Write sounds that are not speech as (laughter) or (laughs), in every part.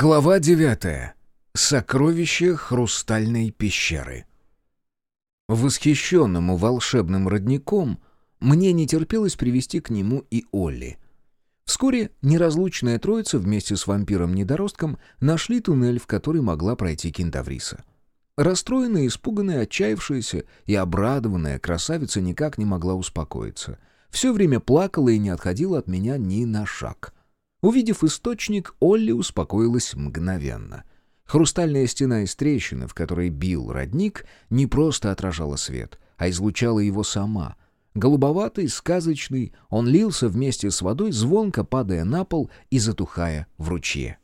Глава девятая. Сокровище хрустальной пещеры. Восхищенному волшебным родником мне не терпелось привести к нему и Олли. Вскоре неразлучная троица вместе с вампиром-недоростком нашли туннель, в который могла пройти кентавриса. Расстроенная, испуганная, отчаявшаяся и обрадованная красавица никак не могла успокоиться. Все время плакала и не отходила от меня ни на шаг — Увидев источник, Олли успокоилась мгновенно. Хрустальная стена из трещины, в которой бил родник, не просто отражала свет, а излучала его сама. Голубоватый, сказочный, он лился вместе с водой, звонко падая на пол и затухая в ручье.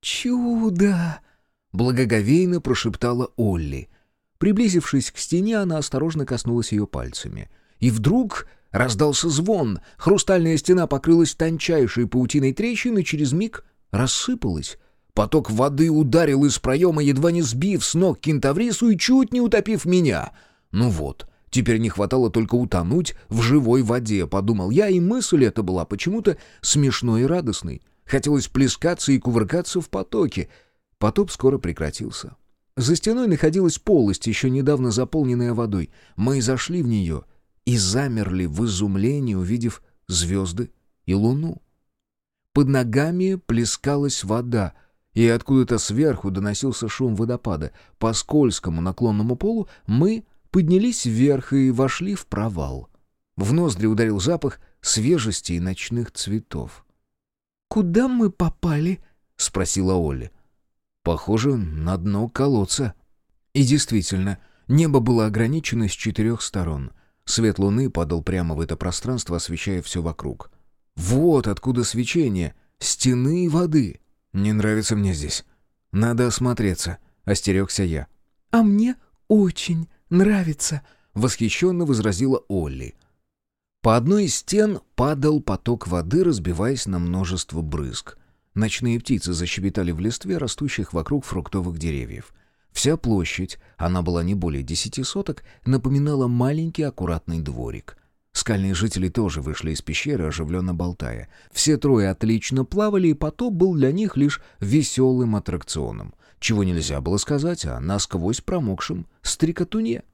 «Чудо!» — благоговейно прошептала Олли. Приблизившись к стене, она осторожно коснулась ее пальцами. И вдруг Раздался звон, хрустальная стена покрылась тончайшей паутиной трещин и через миг рассыпалась. Поток воды ударил из проема, едва не сбив с ног кентаврису и чуть не утопив меня. Ну вот, теперь не хватало только утонуть в живой воде, подумал я, и мысль эта была почему-то смешной и радостной. Хотелось плескаться и кувыркаться в потоке. Потоп скоро прекратился. За стеной находилась полость, еще недавно заполненная водой. Мы зашли в нее — и замерли в изумлении, увидев звезды и луну. Под ногами плескалась вода, и откуда-то сверху доносился шум водопада. По скользкому наклонному полу мы поднялись вверх и вошли в провал. В ноздри ударил запах свежести и ночных цветов. «Куда мы попали?» — спросила Оля. «Похоже на дно колодца». И действительно, небо было ограничено с четырех сторон. Свет луны падал прямо в это пространство, освещая все вокруг. Вот откуда свечение. Стены и воды. Не нравится мне здесь. Надо осмотреться, остерегся я. А мне очень нравится, восхищенно возразила Олли. По одной из стен падал поток воды, разбиваясь на множество брызг. Ночные птицы защебетали в листве, растущих вокруг фруктовых деревьев. Вся площадь, она была не более десяти соток, напоминала маленький аккуратный дворик. Скальные жители тоже вышли из пещеры, оживленно болтая. Все трое отлично плавали, и потоп был для них лишь веселым аттракционом. Чего нельзя было сказать о насквозь промокшем стрекотуне.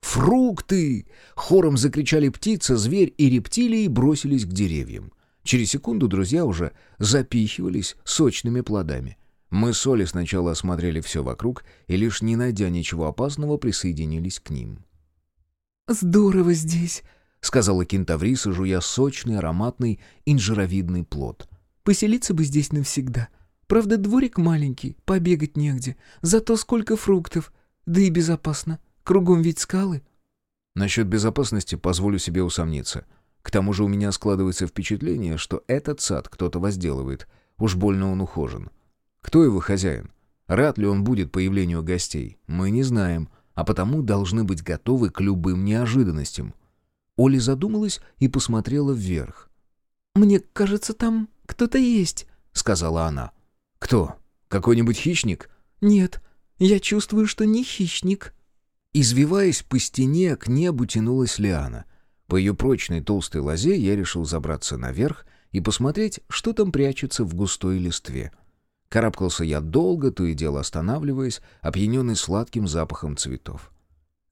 «Фрукты!» — хором закричали птица, зверь и рептилии бросились к деревьям. Через секунду друзья уже запихивались сочными плодами. Мы с Олей сначала осмотрели все вокруг и, лишь не найдя ничего опасного, присоединились к ним. «Здорово здесь», — сказала кентавриса, жуя сочный, ароматный, инжировидный плод. «Поселиться бы здесь навсегда. Правда, дворик маленький, побегать негде. Зато сколько фруктов. Да и безопасно. Кругом ведь скалы». Насчет безопасности позволю себе усомниться. К тому же у меня складывается впечатление, что этот сад кто-то возделывает. Уж больно он ухожен. Кто его хозяин? Рад ли он будет появлению гостей? Мы не знаем, а потому должны быть готовы к любым неожиданностям. Оля задумалась и посмотрела вверх. «Мне кажется, там кто-то есть», — сказала она. «Кто? Какой-нибудь хищник?» «Нет, я чувствую, что не хищник». Извиваясь по стене, к небу тянулась лиана. По ее прочной толстой лозе я решил забраться наверх и посмотреть, что там прячется в густой листве. Карабкался я долго, то и дело останавливаясь, опьяненный сладким запахом цветов.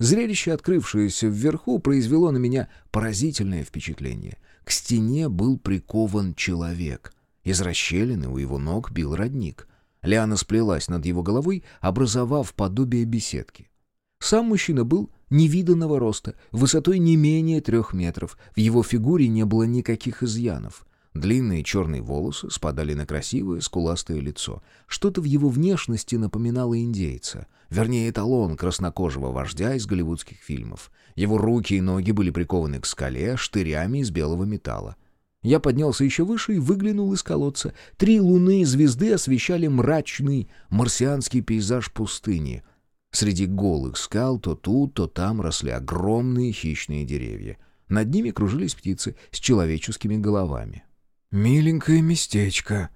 Зрелище, открывшееся вверху, произвело на меня поразительное впечатление. К стене был прикован человек. Из расщелины у его ног бил родник. Лиана сплелась над его головой, образовав подобие беседки. Сам мужчина был невиданного роста, высотой не менее трех метров. В его фигуре не было никаких изъянов. Длинные черные волосы спадали на красивое, скуластое лицо. Что-то в его внешности напоминало индейца. Вернее, эталон краснокожего вождя из голливудских фильмов. Его руки и ноги были прикованы к скале штырями из белого металла. Я поднялся еще выше и выглянул из колодца. Три луны и звезды освещали мрачный марсианский пейзаж пустыни. Среди голых скал то тут, то там росли огромные хищные деревья. Над ними кружились птицы с человеческими головами. «Миленькое местечко».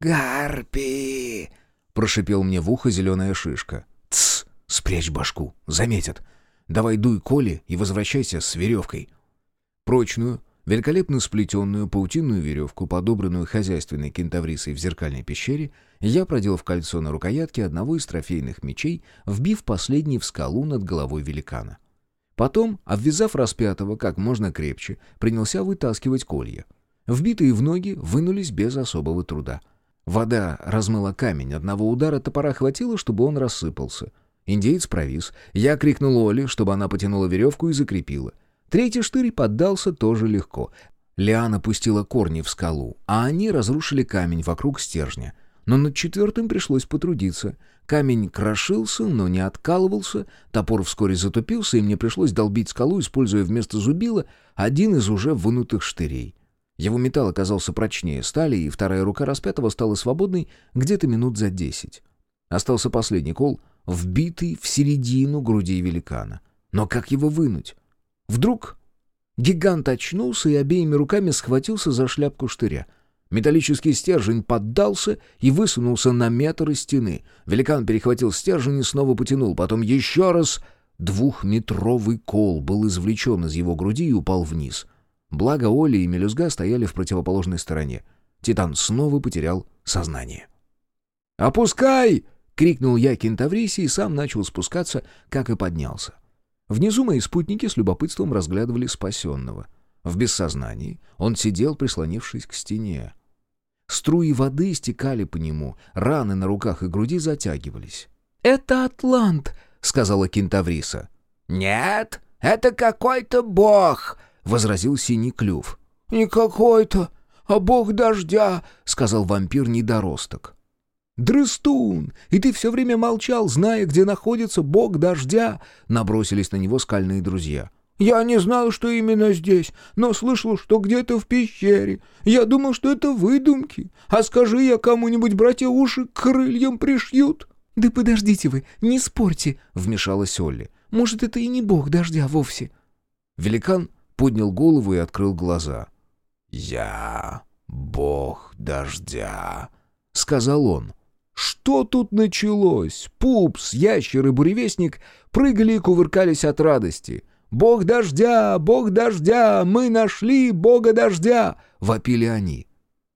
«Гарпи!» — прошипел мне в ухо зеленая шишка. «Тсс! Спрячь башку! Заметят! Давай дуй Коле и возвращайся с веревкой». Прочную, Великолепно сплетенную паутинную веревку, подобранную хозяйственной кентаврисой в зеркальной пещере, я продел в кольцо на рукоятке одного из трофейных мечей, вбив последний в скалу над головой великана. Потом, обвязав распятого как можно крепче, принялся вытаскивать колья. Вбитые в ноги вынулись без особого труда. Вода размыла камень, одного удара топора хватило, чтобы он рассыпался. Индеец провис. Я крикнул Оле, чтобы она потянула веревку и закрепила. Третий штырь поддался тоже легко. Лиана пустила корни в скалу, а они разрушили камень вокруг стержня — но над четвертым пришлось потрудиться. Камень крошился, но не откалывался, топор вскоре затупился, и мне пришлось долбить скалу, используя вместо зубила один из уже вынутых штырей. Его металл оказался прочнее стали, и вторая рука распятого стала свободной где-то минут за десять. Остался последний кол, вбитый в середину груди великана. Но как его вынуть? Вдруг гигант очнулся и обеими руками схватился за шляпку штыря — Металлический стержень поддался и высунулся на метр из стены. Великан перехватил стержень и снова потянул. Потом еще раз двухметровый кол был извлечен из его груди и упал вниз. Благо Оли и Мелюзга стояли в противоположной стороне. Титан снова потерял сознание. «Опускай!» — крикнул я кентаврисе и сам начал спускаться, как и поднялся. Внизу мои спутники с любопытством разглядывали спасенного. В бессознании он сидел, прислонившись к стене. Струи воды стекали по нему, раны на руках и груди затягивались. «Это Атлант», — сказала кентавриса. «Нет, это какой-то бог», — возразил синий клюв. «Не какой-то, а бог дождя», — сказал вампир-недоросток. «Дрыстун! И ты все время молчал, зная, где находится бог дождя!» Набросились на него скальные друзья. Я не знал, что именно здесь, но слышал, что где-то в пещере. Я думал, что это выдумки. А скажи я кому-нибудь, братья, уши к крыльям пришьют». «Да подождите вы, не спорьте», — вмешалась Олли. «Может, это и не бог дождя вовсе». Великан поднял голову и открыл глаза. «Я бог дождя», — сказал он. Что тут началось? Пупс, ящер и буревестник прыгали и кувыркались от радости. «Бог дождя! Бог дождя! Мы нашли Бога дождя!» — вопили они.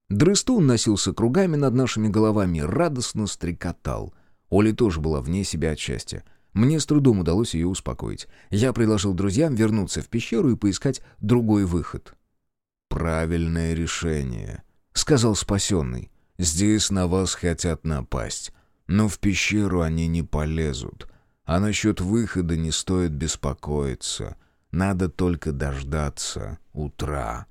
Дрыстун носился кругами над нашими головами, радостно стрекотал. Оля тоже была вне себя от счастья. Мне с трудом удалось ее успокоить. Я предложил друзьям вернуться в пещеру и поискать другой выход. «Правильное решение», — сказал спасенный. «Здесь на вас хотят напасть, но в пещеру они не полезут. А насчет выхода не стоит беспокоиться. Надо только дождаться утра.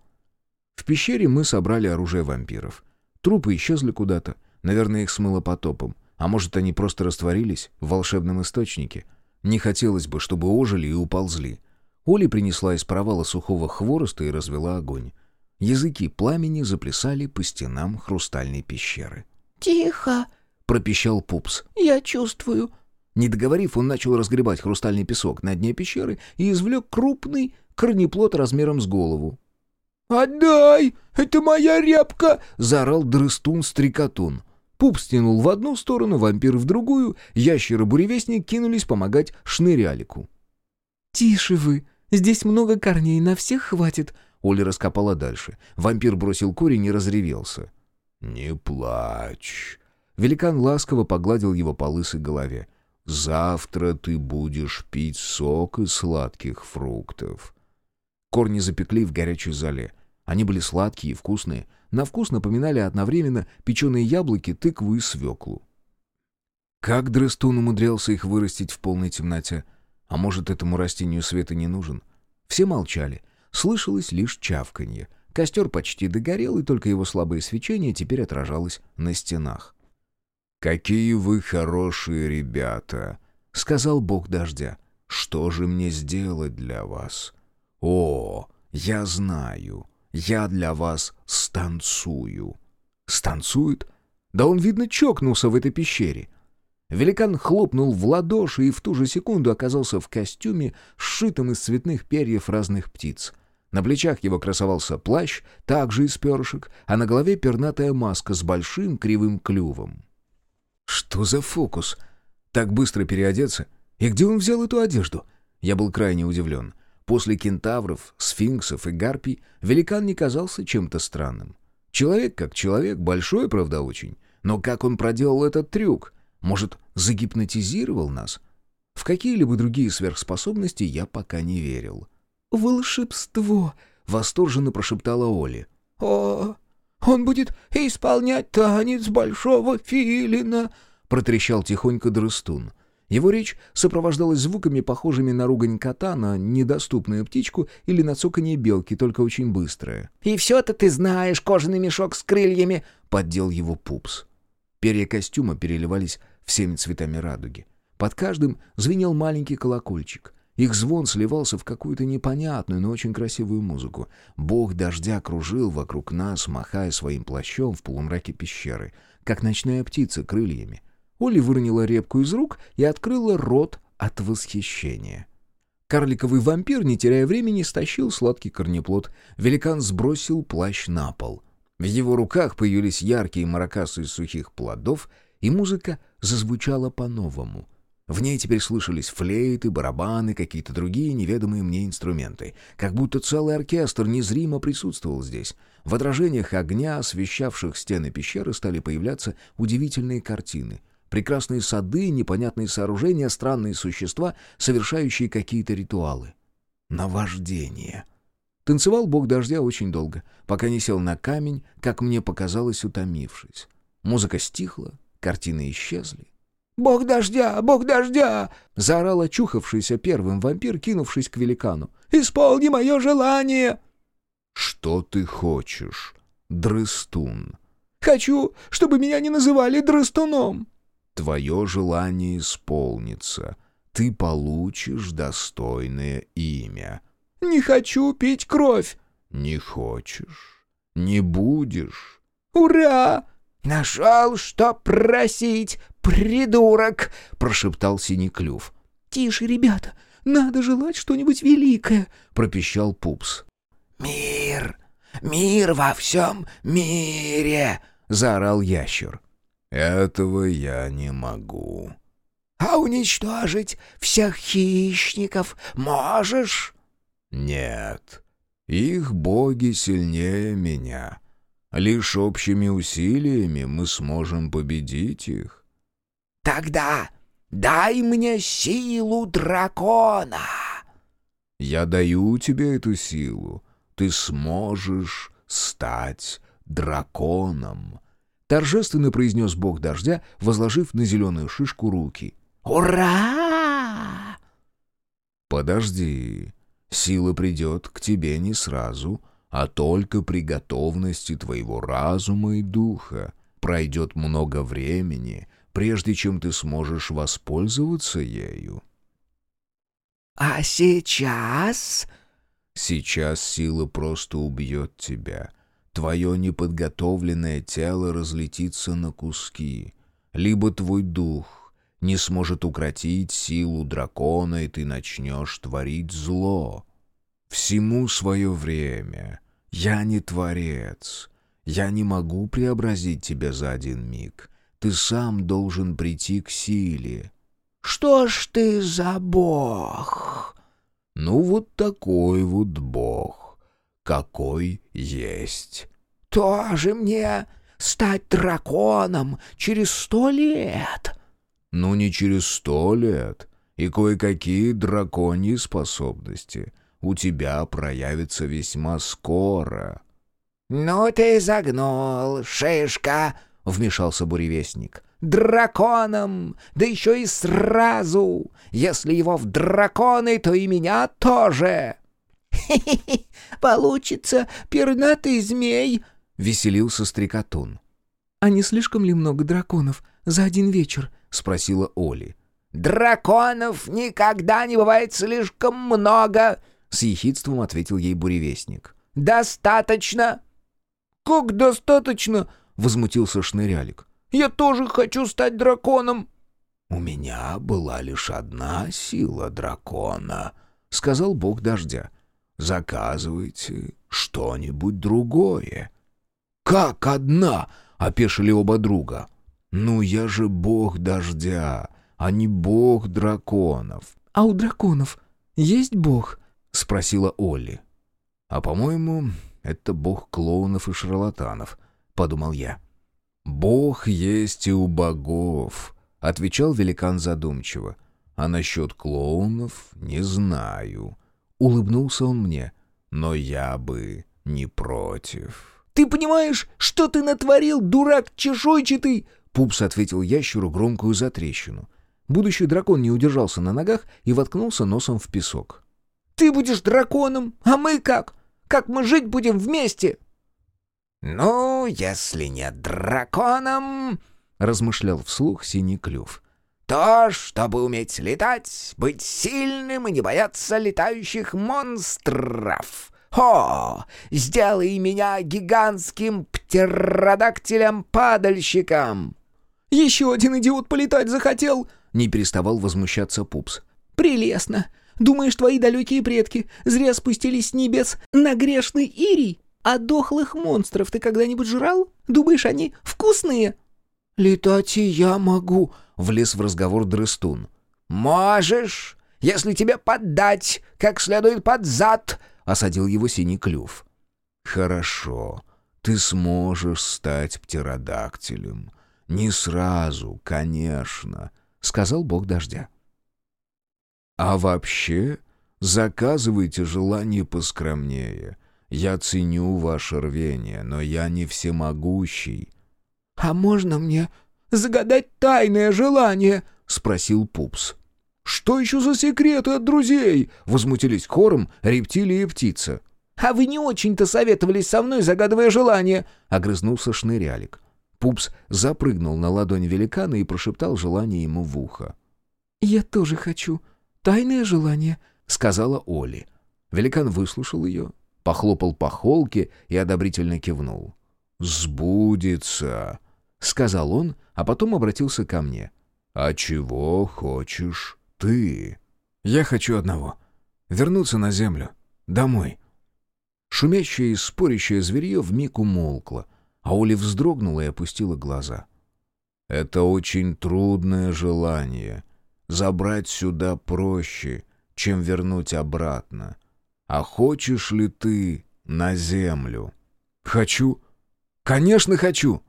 В пещере мы собрали оружие вампиров. Трупы исчезли куда-то. Наверное, их смыло потопом. А может, они просто растворились в волшебном источнике. Не хотелось бы, чтобы ожили и уползли. Оля принесла из провала сухого хвороста и развела огонь. Языки пламени заплясали по стенам хрустальной пещеры. «Тихо!» — пропищал Пупс. «Я чувствую. Не договорив, он начал разгребать хрустальный песок на дне пещеры и извлек крупный корнеплод размером с голову. «Отдай! Это моя репка!» — заорал дрыстун-стрекотун. Пупс тянул в одну сторону, вампир в другую, ящеры-буревестник кинулись помогать шнырялику. «Тише вы! Здесь много корней, на всех хватит!» Оля раскопала дальше. Вампир бросил корень и разревелся. «Не плачь!» Великан ласково погладил его по лысой голове. Завтра ты будешь пить сок из сладких фруктов». Корни запекли в горячей зале. Они были сладкие и вкусные. На вкус напоминали одновременно печеные яблоки, тыкву и свеклу. Как Дрестун умудрялся их вырастить в полной темноте? А может, этому растению света не нужен? Все молчали. Слышалось лишь чавканье. Костер почти догорел, и только его слабое свечение теперь отражалось на стенах. «Какие вы хорошие ребята!» — сказал бог дождя. «Что же мне сделать для вас?» «О, я знаю, я для вас станцую». «Станцует? Да он, видно, чокнулся в этой пещере». Великан хлопнул в ладоши и в ту же секунду оказался в костюме, сшитом из цветных перьев разных птиц. На плечах его красовался плащ, также из перышек, а на голове пернатая маска с большим кривым клювом. Что за фокус? Так быстро переодеться? И где он взял эту одежду? Я был крайне удивлен. После кентавров, сфинксов и гарпий великан не казался чем-то странным. Человек как человек, большой, правда, очень. Но как он проделал этот трюк? Может, загипнотизировал нас? В какие-либо другие сверхспособности я пока не верил. «Волшебство!» — восторженно прошептала Оли. «О, он будет исполнять танец большого филина!» — протрещал тихонько Дрыстун. Его речь сопровождалась звуками, похожими на ругань кота, на недоступную птичку или на цоканье белки, только очень быстрое. «И все-то ты знаешь, кожаный мешок с крыльями!» — поддел его пупс. Перья костюма переливались всеми цветами радуги. Под каждым звенел маленький колокольчик. Их звон сливался в какую-то непонятную, но очень красивую музыку. Бог дождя кружил вокруг нас, махая своим плащом в полумраке пещеры, как ночная птица крыльями — Оля выронила репку из рук и открыла рот от восхищения. Карликовый вампир, не теряя времени, стащил сладкий корнеплод. Великан сбросил плащ на пол. В его руках появились яркие маракасы из сухих плодов, и музыка зазвучала по-новому. В ней теперь слышались флейты, барабаны, какие-то другие неведомые мне инструменты. Как будто целый оркестр незримо присутствовал здесь. В отражениях огня, освещавших стены пещеры, стали появляться удивительные картины — Прекрасные сады, непонятные сооружения, странные существа, совершающие какие-то ритуалы. Наваждение. Танцевал бог дождя очень долго, пока не сел на камень, как мне показалось, утомившись. Музыка стихла, картины исчезли. «Бог дождя! Бог дождя!» — заорал очухавшийся первым вампир, кинувшись к великану. «Исполни мое желание!» «Что ты хочешь, дрыстун?» «Хочу, чтобы меня не называли дрыстуном!» Твое желание исполнится. Ты получишь достойное имя. Не хочу пить кровь. Не хочешь? Не будешь? Ура! Нашел, что просить, придурок! Прошептал Синеклюв. Тише, ребята, надо желать что-нибудь великое, пропищал Пупс. Мир! Мир во всем мире! заорал ящер. «Этого я не могу». «А уничтожить всех хищников можешь?» «Нет. Их боги сильнее меня. Лишь общими усилиями мы сможем победить их». «Тогда дай мне силу дракона!» «Я даю тебе эту силу. Ты сможешь стать драконом» торжественно произнес бог дождя, возложив на зеленую шишку руки. «Ура!» «Подожди, сила придет к тебе не сразу, а только при готовности твоего разума и духа. Пройдет много времени, прежде чем ты сможешь воспользоваться ею». «А сейчас...» «Сейчас сила просто убьет тебя» твое неподготовленное тело разлетится на куски, либо твой дух не сможет укротить силу дракона, и ты начнешь творить зло. Всему свое время. Я не творец. Я не могу преобразить тебя за один миг. Ты сам должен прийти к силе. «Что ж ты за бог?» «Ну, вот такой вот бог» какой есть. «Тоже мне стать драконом через сто лет?» «Ну, не через сто лет. И кое-какие драконьи способности у тебя проявятся весьма скоро». «Ну ты загнул, шишка!» — вмешался буревестник. «Драконом! Да еще и сразу! Если его в драконы, то и меня тоже!» «Хе-хе-хе! (laughs) Получится пернатый змей!» — веселился стрекотун. «А не слишком ли много драконов за один вечер?» — спросила Оли. «Драконов никогда не бывает слишком много!» — с ехидством ответил ей буревестник. «Достаточно!» «Как достаточно?» — возмутился Шнырялик. «Я тоже хочу стать драконом!» «У меня была лишь одна сила дракона», — сказал бог дождя. Заказывайте что-нибудь другое». «Как одна?» — опешили оба друга. «Ну, я же бог дождя, а не бог драконов». «А у драконов есть бог?» — спросила Олли. «А, по-моему, это бог клоунов и шарлатанов», — подумал я. «Бог есть и у богов», — отвечал великан задумчиво. «А насчет клоунов не знаю». Улыбнулся он мне. «Но я бы не против». «Ты понимаешь, что ты натворил, дурак чешуйчатый?» Пупс ответил ящеру громкую затрещину. Будущий дракон не удержался на ногах и воткнулся носом в песок. «Ты будешь драконом, а мы как? Как мы жить будем вместе?» «Ну, если не драконом...» — размышлял вслух синий клюв. «То, чтобы уметь летать, быть сильным и не бояться летающих монстров. О, сделай меня гигантским птеродактилем-падальщиком!» «Еще один идиот полетать захотел!» — не переставал возмущаться Пупс. «Прелестно! Думаешь, твои далекие предки зря спустились с небес на грешный Ирий? А дохлых монстров ты когда-нибудь жрал? Думаешь, они вкусные?» «Летать и я могу», — влез в разговор Дрыстун. «Можешь, если тебе поддать, как следует под зад», — осадил его синий клюв. «Хорошо, ты сможешь стать птеродактилем. Не сразу, конечно», — сказал бог дождя. «А вообще, заказывайте желание поскромнее. Я ценю ваше рвение, но я не всемогущий». «А можно мне загадать тайное желание?» — спросил Пупс. «Что еще за секреты от друзей?» — возмутились хором рептилии и птица. «А вы не очень-то советовались со мной, загадывая желание!» — огрызнулся Шнырялик. Пупс запрыгнул на ладонь великана и прошептал желание ему в ухо. «Я тоже хочу. Тайное желание», — сказала Оли. Великан выслушал ее, похлопал по холке и одобрительно кивнул. «Сбудется», — сказал он, а потом обратился ко мне. «А чего хочешь ты?» «Я хочу одного. Вернуться на землю. Домой». Шумящее и спорящее зверье вмиг умолкло, а Оля вздрогнула и опустила глаза. «Это очень трудное желание. Забрать сюда проще, чем вернуть обратно. А хочешь ли ты на землю?» «Хочу. Конечно, хочу!»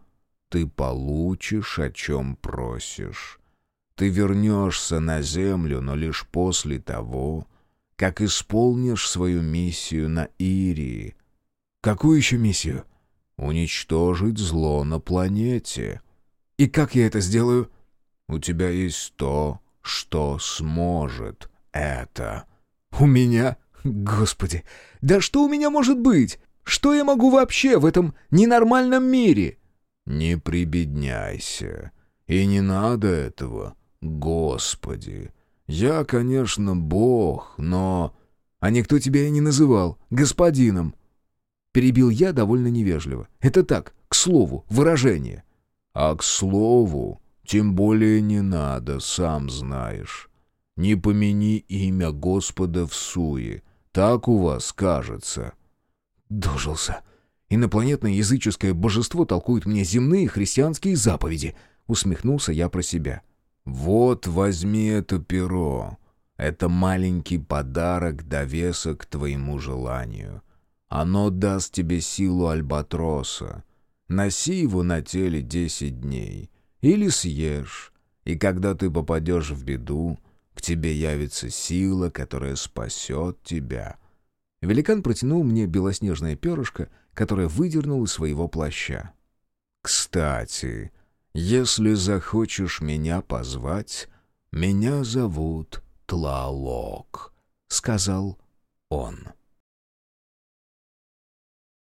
«Ты получишь, о чем просишь. Ты вернешься на землю, но лишь после того, как исполнишь свою миссию на Ирии». «Какую еще миссию?» «Уничтожить зло на планете». «И как я это сделаю?» «У тебя есть то, что сможет это». «У меня? Господи, да что у меня может быть? Что я могу вообще в этом ненормальном мире?» «Не прибедняйся. И не надо этого, Господи. Я, конечно, Бог, но...» «А никто тебя и не называл господином». Перебил я довольно невежливо. «Это так, к слову, выражение». «А к слову, тем более не надо, сам знаешь. Не помяни имя Господа в суе, так у вас кажется». «Дожился. Инопланетное языческое божество толкует мне земные христианские заповеди», — усмехнулся я про себя. «Вот возьми это перо. Это маленький подарок довеса к твоему желанию. Оно даст тебе силу альбатроса. Носи его на теле десять дней. Или съешь, и когда ты попадешь в беду, к тебе явится сила, которая спасет тебя». Великан протянул мне белоснежное перышко, которое выдернул из своего плаща. «Кстати, если захочешь меня позвать, меня зовут Тлалок», — сказал он.